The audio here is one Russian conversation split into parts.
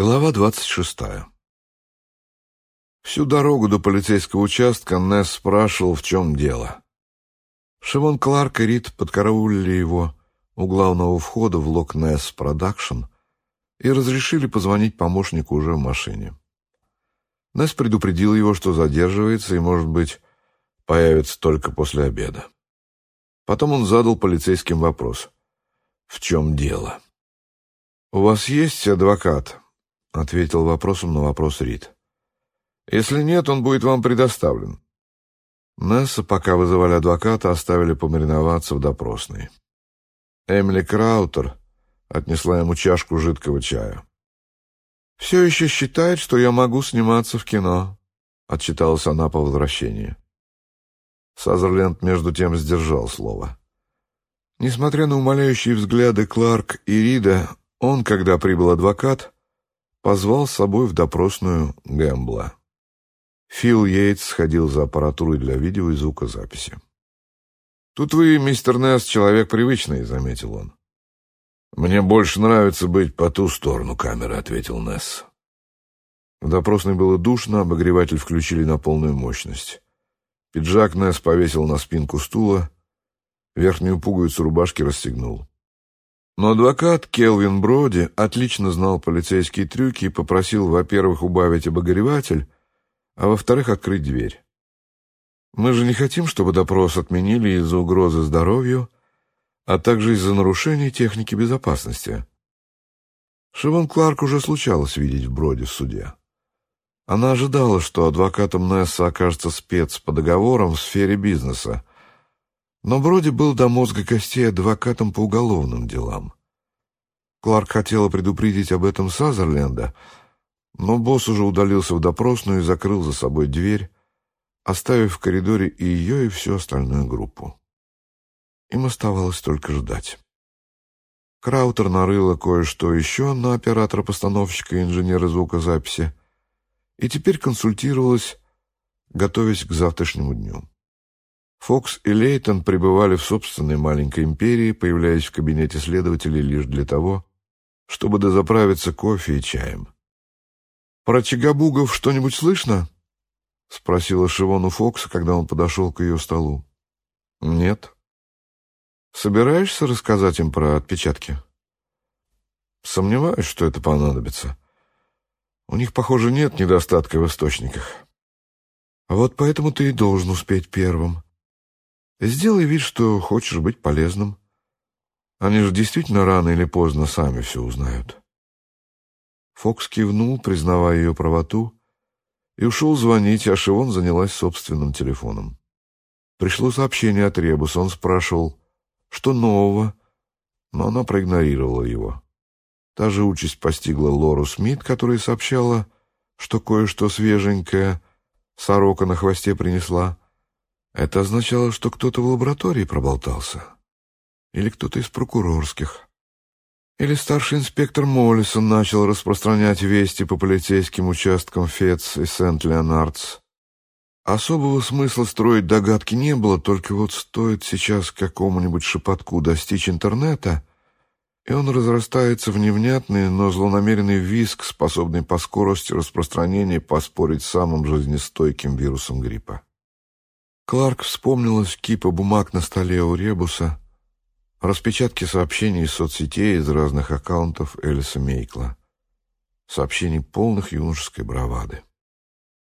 Глава двадцать шестая. Всю дорогу до полицейского участка Несс спрашивал, в чем дело. Шивон Кларк и Рид подкараулили его у главного входа в Лок Несс Продакшн и разрешили позвонить помощнику уже в машине. Несс предупредил его, что задерживается и, может быть, появится только после обеда. Потом он задал полицейским вопрос. «В чем дело?» «У вас есть адвокат?» — ответил вопросом на вопрос Рид. «Если нет, он будет вам предоставлен». Несса, пока вызывали адвоката, оставили помариноваться в допросной. Эмили Краутер отнесла ему чашку жидкого чая. «Все еще считает, что я могу сниматься в кино», — отчиталась она по возвращении. Сазерленд между тем сдержал слово. Несмотря на умоляющие взгляды Кларк и Рида, он, когда прибыл адвокат, позвал с собой в допросную Гэмбла. Фил Йейтс сходил за аппаратурой для видео и звукозаписи. «Тут вы, мистер Несс, человек привычный», — заметил он. «Мне больше нравится быть по ту сторону камеры», — ответил Несс. В допросной было душно, обогреватель включили на полную мощность. Пиджак Несс повесил на спинку стула, верхнюю пуговицу рубашки расстегнул. Но адвокат Келвин Броди отлично знал полицейские трюки и попросил, во-первых, убавить обогреватель, а во-вторых, открыть дверь. Мы же не хотим, чтобы допрос отменили из-за угрозы здоровью, а также из-за нарушений техники безопасности. Шивон Кларк уже случалось видеть в Броди в суде. Она ожидала, что адвокатом Несса окажется спец по договорам в сфере бизнеса, но Броди был до мозга костей адвокатом по уголовным делам. Кларк хотела предупредить об этом Сазерленда, но босс уже удалился в допросную и закрыл за собой дверь, оставив в коридоре и ее, и всю остальную группу. Им оставалось только ждать. Краутер нарыла кое-что еще на оператора-постановщика и инженера звукозаписи и теперь консультировалась, готовясь к завтрашнему дню. Фокс и Лейтон пребывали в собственной маленькой империи, появляясь в кабинете следователей лишь для того, чтобы дозаправиться кофе и чаем. «Про Чагабугов что-нибудь слышно?» — спросила Шивону Фокса, когда он подошел к ее столу. «Нет». «Собираешься рассказать им про отпечатки?» «Сомневаюсь, что это понадобится. У них, похоже, нет недостатка в источниках». «Вот поэтому ты и должен успеть первым», Сделай вид, что хочешь быть полезным. Они же действительно рано или поздно сами все узнают. Фокс кивнул, признавая ее правоту, и ушел звонить, а Шивон занялась собственным телефоном. Пришло сообщение от Ребуса. Он спрашивал, что нового, но она проигнорировала его. Та же участь постигла Лору Смит, которая сообщала, что кое-что свеженькое сорока на хвосте принесла — это означало, что кто-то в лаборатории проболтался. Или кто-то из прокурорских. Или старший инспектор Моллисон начал распространять вести по полицейским участкам Фетс и Сент-Леонардс. Особого смысла строить догадки не было, только вот стоит сейчас какому-нибудь шепотку достичь интернета, и он разрастается в невнятный, но злонамеренный виск, способный по скорости распространения поспорить с самым жизнестойким вирусом гриппа. Кларк вспомнилась кипа бумаг на столе у Ребуса, распечатки сообщений из соцсетей из разных аккаунтов Элиса Мейкла, сообщений полных юношеской бравады.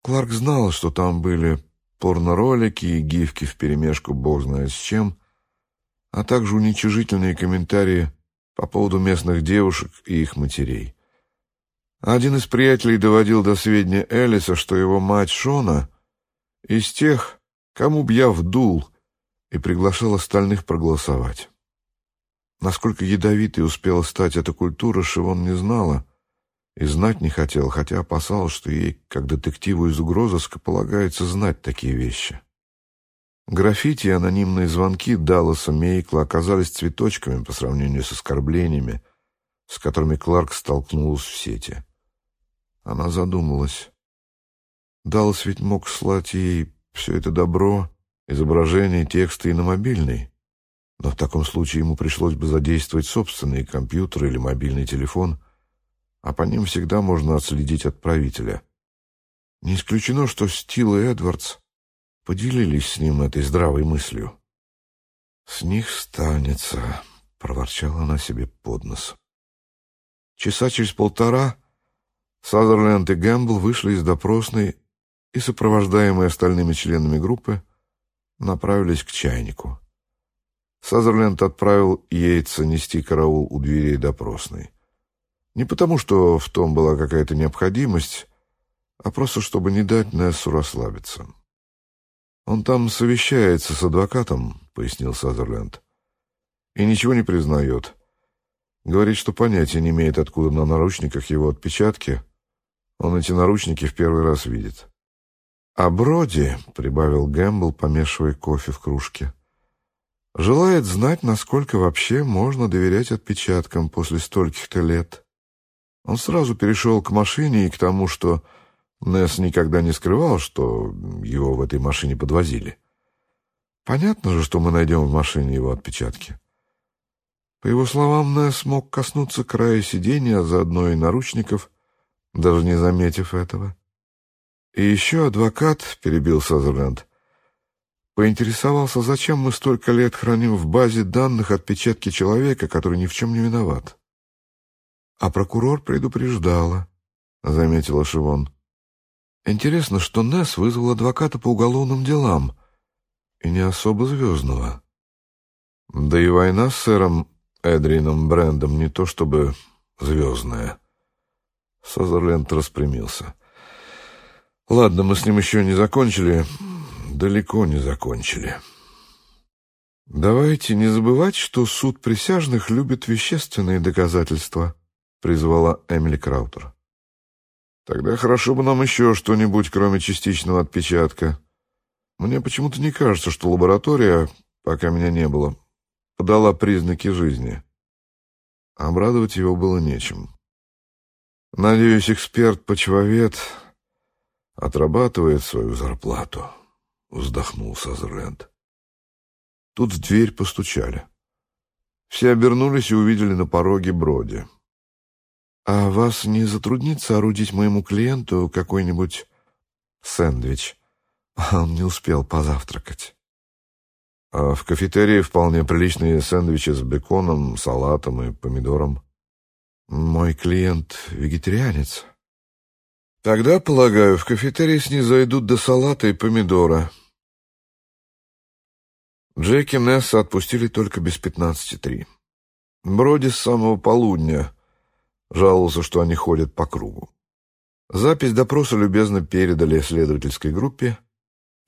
Кларк знала, что там были порноролики и гифки вперемешку бог знает с чем, а также уничижительные комментарии по поводу местных девушек и их матерей. Один из приятелей доводил до сведения Элиса, что его мать Шона из тех, кому б я вдул, и приглашал остальных проголосовать. Насколько ядовитой успела стать эта культура, Шивон не знала и знать не хотел, хотя опасалась, что ей, как детективу из угрозыска, полагается знать такие вещи. Граффити и анонимные звонки Далласа Мейкла оказались цветочками по сравнению с оскорблениями, с которыми Кларк столкнулась в сети. Она задумалась. Даллас ведь мог слать ей все это добро, изображения, тексты и на мобильный. Но в таком случае ему пришлось бы задействовать собственный компьютер или мобильный телефон, а по ним всегда можно отследить отправителя. Не исключено, что Стил и Эдвардс поделились с ним этой здравой мыслью. «С них станется», — проворчала она себе под нос. Часа через полтора Сазерленд и Гэмбл вышли из допросной и, сопровождаемые остальными членами группы, направились к чайнику. Сазерленд отправил Йейтса нести караул у дверей допросной. Не потому, что в том была какая-то необходимость, а просто чтобы не дать Нессу расслабиться. «Он там совещается с адвокатом», — пояснил Сазерленд, — «и ничего не признает. Говорит, что понятия не имеет, откуда на наручниках его отпечатки. Он эти наручники в первый раз видит». «А Броди», — прибавил Гэмбл, помешивая кофе в кружке, — «желает знать, насколько вообще можно доверять отпечаткам после стольких-то лет». Он сразу перешел к машине и к тому, что Несс никогда не скрывал, что его в этой машине подвозили. Понятно же, что мы найдем в машине его отпечатки. По его словам, Несс мог коснуться края сиденья, заодно и наручников, даже не заметив этого. И еще адвокат, перебил Сазерленд, поинтересовался, зачем мы столько лет храним в базе данных отпечатки человека, который ни в чем не виноват. А прокурор предупреждала, заметила Шивон. Интересно, что Несс вызвал адвоката по уголовным делам, и не особо звездного. Да и война с сэром Эдрином Брендом не то чтобы звездная. Сазерленд распрямился. Ладно, мы с ним еще не закончили. Далеко не закончили. Давайте не забывать, что суд присяжных любит вещественные доказательства, призвала Эмили Краутер. Тогда хорошо бы нам еще что-нибудь, кроме частичного отпечатка. Мне почему-то не кажется, что лаборатория, пока меня не было, подала признаки жизни. Обрадовать его было нечем. Надеюсь, эксперт-почвовед отрабатывает свою зарплату, — вздохнул Сазерленд. Тут в дверь постучали. Все обернулись и увидели на пороге Броди. «А вас не затруднит соорудить моему клиенту какой-нибудь сэндвич? Он не успел позавтракать». А в кафетерии вполне приличные сэндвичи с беконом, салатом и помидором. Мой клиент вегетарианец. Тогда, полагаю, в кафетерии снизойдут до салата и помидора. Джеки Несса отпустили только без пятнадцати три. Броди с самого полудня жаловался, что они ходят по кругу. Запись допроса любезно передали следовательской группе,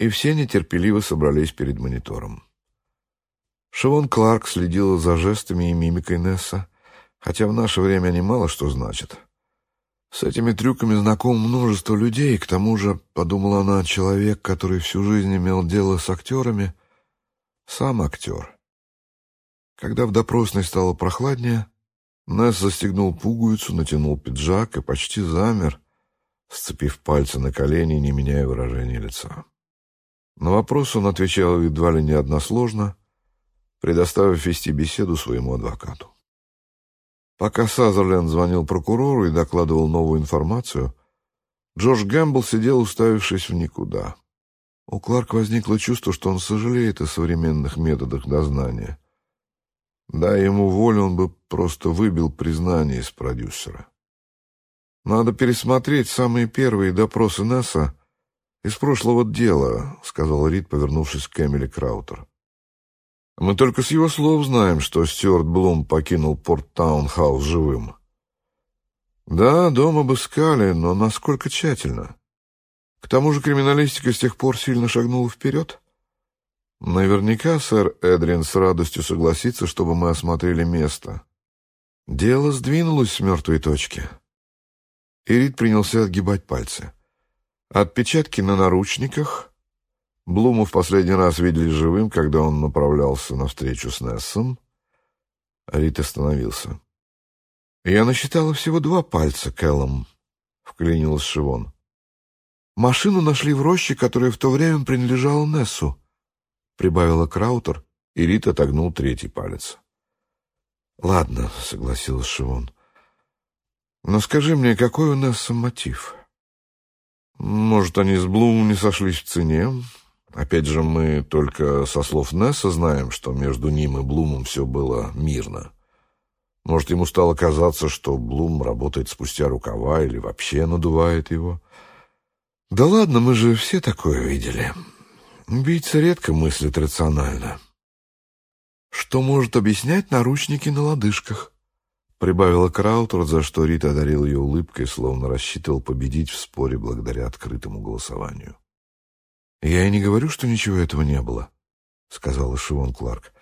и все нетерпеливо собрались перед монитором. Шивон Кларк следила за жестами и мимикой Несса, хотя в наше время они мало что значат. С этими трюками знаком множество людей, к тому же, подумала она, человек, который всю жизнь имел дело с актерами, сам актер. Когда в допросной стало прохладнее, Несс застегнул пуговицу, натянул пиджак и почти замер, сцепив пальцы на колени, не меняя выражения лица. На вопрос он отвечал едва ли не односложно, предоставив вести беседу своему адвокату. Пока Сазерленд звонил прокурору и докладывал новую информацию, Джордж Гэмбл сидел, уставившись в никуда. У Кларк возникло чувство, что он сожалеет о современных методах дознания. Дай ему волю, он бы просто выбил признание из продюсера. «Надо пересмотреть самые первые допросы Несса из прошлого дела», — сказал Рид, повернувшись к Эмили Краутер. Мы только с его слов знаем, что Стюарт Блум покинул Порт Таунхаус живым. Да, дом обыскали, но насколько тщательно. К тому же криминалистика с тех пор сильно шагнула вперед. Наверняка сэр Эдрин с радостью согласится, чтобы мы осмотрели место. Дело сдвинулось с мертвой точки. Ирит принялся отгибать пальцы. Отпечатки на наручниках — Блума в последний раз видели живым, когда он направлялся на встречу с Нессом. Рит остановился. «Я насчитала всего два пальца, Кэллом», — вклинилась Шивон. «Машину нашли в роще, которая в то время принадлежала Нессу», — прибавила Краутер, и Рит отогнул третий палец. «Ладно», — согласилась Шивон. Но скажи мне, какой у нас мотив? Может, они с Блумом не сошлись в цене? Опять же, мы только со слов Несса знаем, что между ним и Блумом все было мирно. Может, ему стало казаться, что Блум работает спустя рукава или вообще надувает его. Да ладно, мы же все такое видели. Убийца редко мыслит рационально. Что может объяснять наручники на лодыжках? Прибавила Краутер, за что Рит одарил ее улыбкой, словно рассчитывал победить в споре благодаря открытому голосованию. «Я и не говорю, что ничего этого не было», — сказала Шивон Кларк.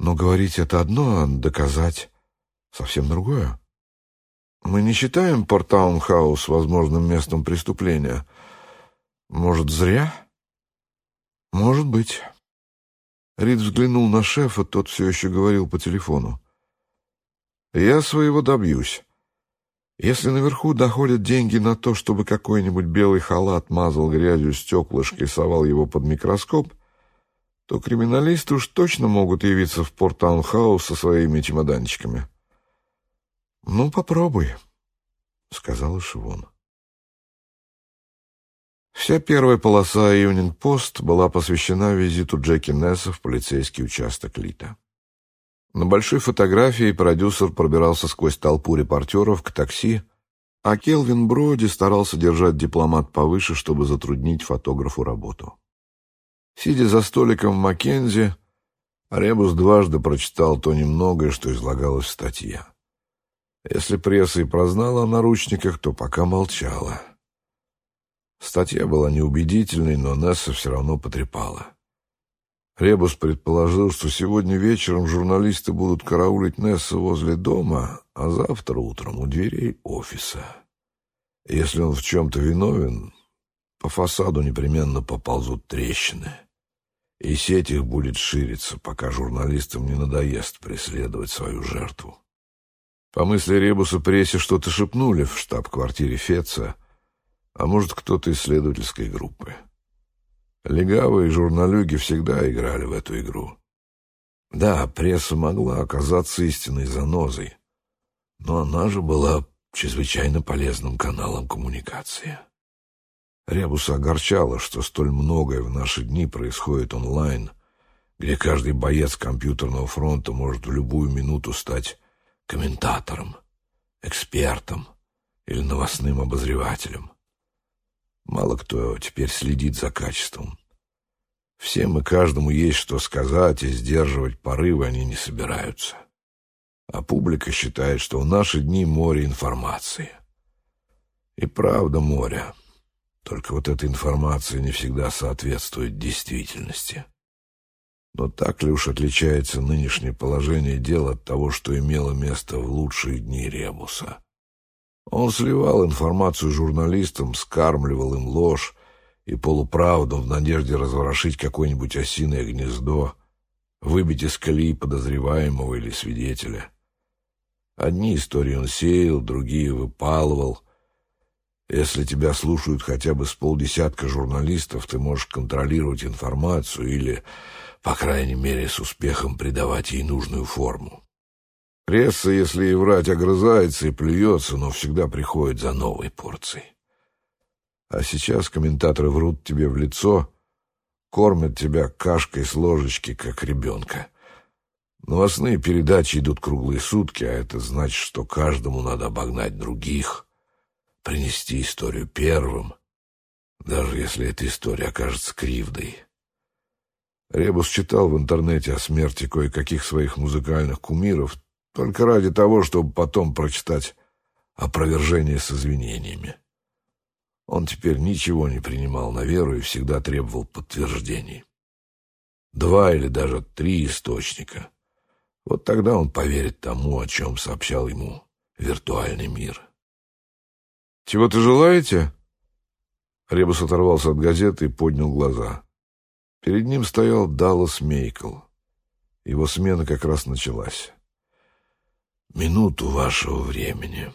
«Но говорить это одно, а доказать совсем другое. Мы не считаем Портаун-хаус возможным местом преступления. Может, зря? Может быть». Рид взглянул на шефа, тот все еще говорил по телефону. «Я своего добьюсь. Если наверху находят деньги на то, чтобы какой-нибудь белый халат мазал грязью стеклышко и совал его под микроскоп, то криминалисты уж точно могут явиться в Порт-Таунхаус со своими чемоданчиками». «Ну, попробуй», — сказала Шивон. Вся первая полоса «Ивнинг-Пост» была посвящена визиту Джеки Несса в полицейский участок Лита. На большой фотографии продюсер пробирался сквозь толпу репортеров к такси, а Келвин Броди старался держать дипломат повыше, чтобы затруднить фотографу работу. Сидя за столиком в Маккензи, Ребус дважды прочитал то немногое, что излагалось в статье. Если пресса и прознала о наручниках, то пока молчала. Статья была неубедительной, но Несса все равно потрепала. Ребус предположил, что сегодня вечером журналисты будут караулить Несса возле дома, а завтра утром у дверей офиса. Если он в чем-то виновен, по фасаду непременно поползут трещины, и сеть их будет шириться, пока журналистам не надоест преследовать свою жертву. По мысли Ребуса прессе что-то шепнули в штаб-квартире Феца — а может, кто-то из следовательской группы. Легавые журналюги всегда играли в эту игру. Да, пресса могла оказаться истинной занозой, но она же была чрезвычайно полезным каналом коммуникации. Ребуса огорчало, что столь многое в наши дни происходит онлайн, где каждый боец компьютерного фронта может в любую минуту стать комментатором, экспертом или новостным обозревателем. Мало кто теперь следит за качеством. Всем и каждому есть что сказать, и сдерживать порывы они не собираются. А публика считает, что в наши дни море информации. И правда море. Только вот эта информация не всегда соответствует действительности. Но так ли уж отличается нынешнее положение дел от того, что имело место в лучшие дни Ребуса? Он сливал информацию журналистам, скармливал им ложь и полуправду в надежде разворошить какое-нибудь осиное гнездо, выбить из колеи подозреваемого или свидетеля. Одни истории он сеял, другие выпалывал. Если тебя слушают хотя бы с полдесятка журналистов, ты можешь контролировать информацию или, по крайней мере, с успехом придавать ей нужную форму. Пресса, если и врать, огрызается и плюется, но всегда приходит за новой порцией. А сейчас комментаторы врут тебе в лицо, кормят тебя кашкой с ложечки, как ребенка. Новостные передачи идут круглые сутки, а это значит, что каждому надо обогнать других, принести историю первым, даже если эта история окажется кривдой. Ребус читал в интернете о смерти кое-каких своих музыкальных кумиров, только ради того, чтобы потом прочитать опровержение с извинениями. Он теперь ничего не принимал на веру и всегда требовал подтверждений. Два или даже три источника. Вот тогда он поверит тому, о чем сообщал ему виртуальный мир. «Чего-то желаете?» Ребус оторвался от газеты и поднял глаза. Перед ним стоял Даллас Мейкл. Его смена как раз началась минуту вашего времени».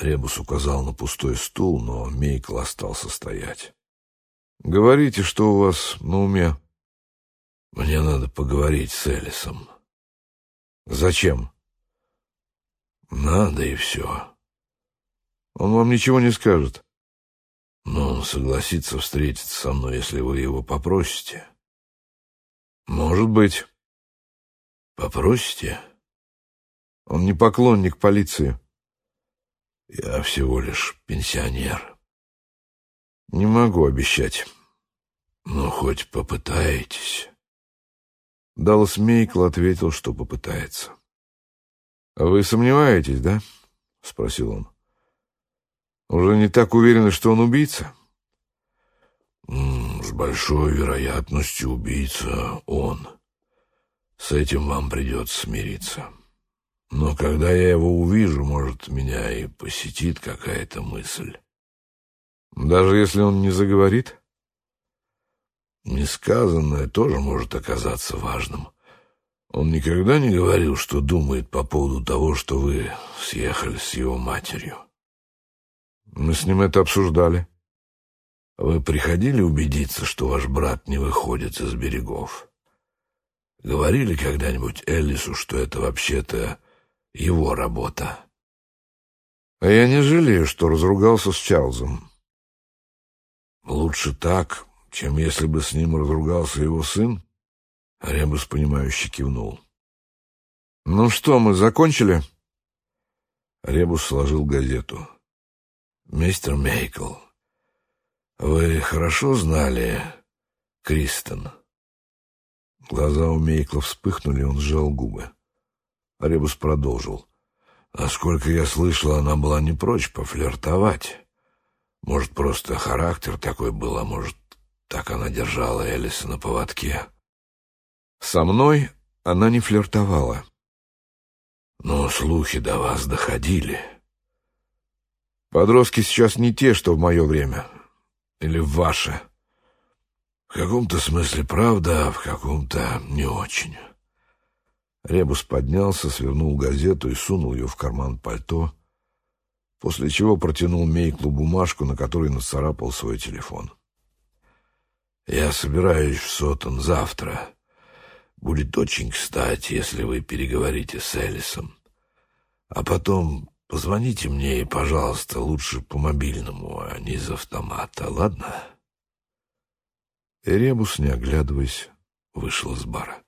Ребус указал на пустой стул, но Мейкл остался стоять. «Говорите, что у вас на уме?» «Мне надо поговорить с Элисом». «Зачем?» «Надо и все. Он вам ничего не скажет. Но он согласится встретиться со мной, если вы его попросите. Может быть. Попросите? Он не поклонник полиции. Я всего лишь пенсионер. Не могу обещать. Ну, хоть попытаетесь. Даллас Мейкл ответил, что попытается. — А вы сомневаетесь, да? — спросил он. — Уже не так уверены, что он убийца? — С большой вероятностью убийца он. С этим вам придется смириться. Но когда я его увижу, может, меня и посетит какая-то мысль. Даже если он не заговорит? Несказанное тоже может оказаться важным. Он никогда не говорил, что думает по поводу того, что вы съехали с его матерью. Мы с ним это обсуждали. Вы приходили убедиться, что ваш брат не выходит из берегов? Говорили когда-нибудь Эллису, что это вообще-то его работа? А я не жалею, что разругался с Чарльзом. Лучше так, чем если бы с ним разругался его сын? Ребус, понимающе кивнул. «Ну что, мы закончили?» Ребус сложил газету. «Мистер Мейкл, вы хорошо знали Кристен?» Глаза у Мейкла вспыхнули, он сжал губы. Ребус продолжил. «Насколько я слышал, она была не прочь пофлиртовать. Может, просто характер такой был, а может, так она держала Элиса на поводке». Со мной она не флиртовала. Но слухи до вас доходили. Подростки сейчас не те, что в мое время. Или в ваше. В каком-то смысле правда, а в каком-то не очень. Ребус поднялся, свернул газету и сунул ее в карман пальто, после чего протянул Мейклу бумажку, на которой нацарапал свой телефон. «Я собираюсь в Сотон завтра. Будет очень кстати, если вы переговорите с Элисом. А потом позвоните мне и, пожалуйста, лучше по мобильному, а не из автомата, ладно?» Эребус, не оглядываясь, вышел из бара.